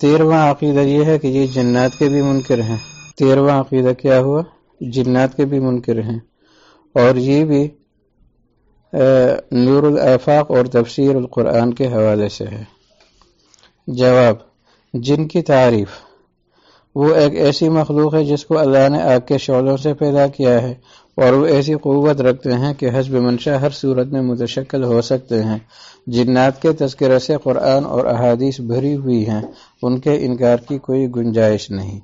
تیرواں عقیدہ یہ ہے کہ یہ جنات کے بھی منکر ہیں۔ تیرواں عقیدہ کیا ہوا؟ جنات کے بھی منکر ہیں۔ اور یہ بھی نور الافاق اور تفسیر القرآن کے حوالے سے ہے۔ جواب، جن کی تعریف، وہ ایک ایسی مخلوق ہے جس کو اللہ نے آگ کے شعلوں سے پیدا کیا ہے۔ اور وہ ایسی قوت رکھتے ہیں کہ حسب منشا ہر صورت میں متشکل ہو سکتے ہیں۔ جنات کے تذکرہ سے قرآن اور احادیث بھری ہوئی ہیں، ان کے انکار کی کوئی گنجائش نہیں۔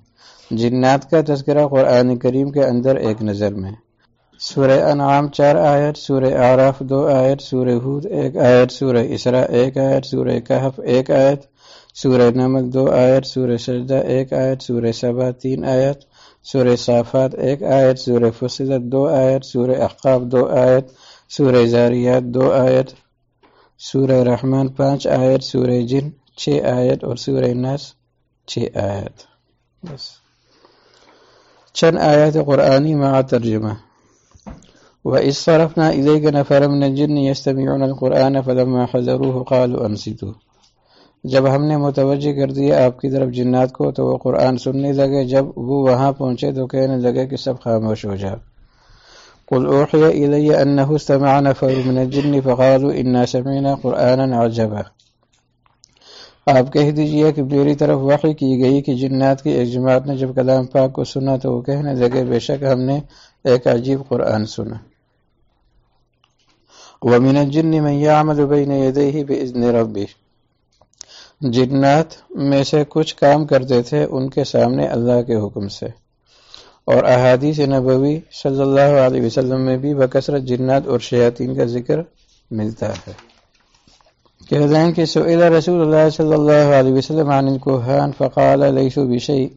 جنات کا تذکرہ قرآن کریم کے اندر ایک نظر میں۔ سورہ انعام چار آیت، سورہ آراف دو آیت، سورہ حود ایک آیت، سورہ اسرا ایک آیت، سورہ کہف ایک آیت، سورہ نمک دو آیت، سورہ سجدہ ایک آیت، سورہ صبا تین آیت۔ سورہ صافات ایک آیت، سورہ فصلت دو آیت، سورہ احقاب دو آیت، سورہ زاریات دو آیت، سورہ رحمان پانچ آیت، سورہ جن چھ آیت اور سورہ نس چھ آیت۔ بس۔ چند آیت قرآنی مع ترجمہ۔ وَإِذْ صَرَفْنَا إِلَيْكَ نَفَرًا مِنَ الْجِنِّ يَسْتَمِعُونَ الْقُرْآنَ فَلَمَّا حَضَرُوهُ قَالُوا أَنصِتُوا جب ہم نے متوجہ کر دیا آپ کی طرف جنات کو، تو وہ قرآن سننے لگے۔ جب وہ وہاں پہنچے تو کہنے لگے کہ سب خاموش ہو جا قل اوحی الی انه استمع نفر من الجن فقالوا انا سمعنا قرانا عجبا۔ آپ کہہ دیجیے کہ میری طرف وحی کی گئی کہ جنات کی ایک جماعت نے جب کلام پاک کو سنا تو وہ کہنے لگے، بے شک ہم نے ایک عجیب قرآن سنا۔ ومن الجن من يعمل بين يديه باذن ربه۔ جنات میں سے کچھ کام کرتے تھے ان کے سامنے اللہ کے حکم سے۔ اور احادیث نبوی صلی اللہ علیہ وسلم میں بھی بکثرت جنات اور شیاطین کا ذکر ملتا ہے۔ کہہ دیں کہ سئل رسول اللہ صلی اللہ علیہ وسلم عن الكهان فقال ليسوا بشيء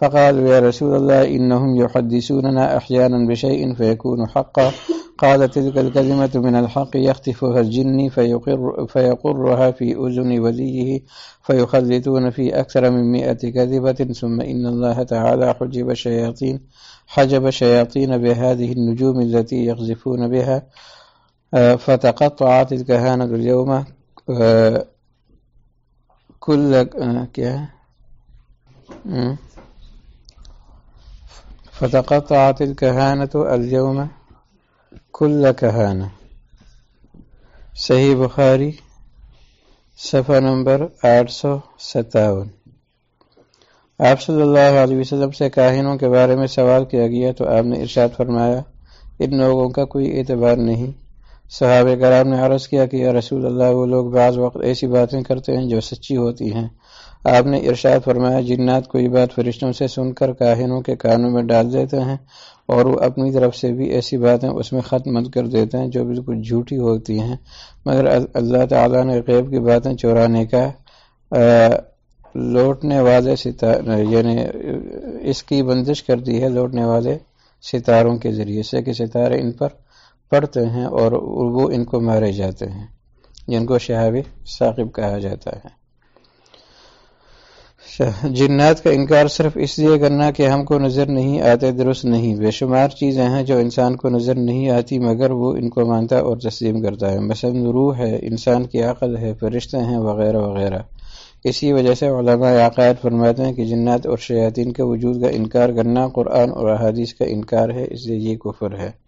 فقال يا رسول الله إنهم يحدثوننا أحيانا بشيء فيكون حقا۔ قال تلك الكلمة من الحق يختفها الجن فيقر فيقرها في أذن وليه فيخلطون في أكثر من مئة كذبة، ثم إن الله تعالى حجب الشياطين حجب الشياطين بهذه النجوم التي يقذفون بها. فتقطعت الكهانة اليوم. كل كيا؟ فتقطعت الكهانة اليوم. کل کہانا۔ صحیح بخاری، صفحہ نمبر آٹھ سو ستاون۔ آپ صلی اللہ علیہ وسلم سے کاہنوں کے بارے میں سوال کیا گیا تو آپ نے ارشاد فرمایا، ان لوگوں کا کوئی اعتبار نہیں۔ صحابہ کرام نے عرض کیا کہ یا رسول اللہ، وہ لوگ بعض وقت ایسی باتیں کرتے ہیں جو سچی ہوتی ہیں۔ آپ نے ارشاد فرمایا، جنات کوئی بات فرشتوں سے سن کر کاہنوں کے کانوں میں ڈال دیتے ہیں اور وہ اپنی طرف سے بھی ایسی باتیں اس میں ختم کر دیتے ہیں جو بالکل جھوٹی ہوتی ہیں۔ مگر اللہ تعالیٰ نے غیب کی باتیں چورانے کا لوٹنے والے ستارے یعنی اس کی بندش کر دی ہے لوٹنے والے ستاروں کے ذریعے سے کہ ستارے ان پر پڑتے ہیں اور وہ ان کو مارے جاتے ہیں، جن کو شہابی ثاقب کہا جاتا ہے۔ جنات کا انکار صرف اس لیے کرنا کہ ہم کو نظر نہیں آتے، درست نہیں۔ بے شمار چیزیں ہیں جو انسان کو نظر نہیں آتی، مگر وہ ان کو مانتا اور تسلیم کرتا ہے۔ مثلا روح ہے، انسان کی عقل ہے، فرشتے ہیں، وغیرہ وغیرہ۔ اسی وجہ سے علماء عقائد فرماتے ہیں کہ جنات اور شیاطین کے وجود کا انکار کرنا قرآن اور احادیث کا انکار ہے، اس لیے یہ کفر ہے۔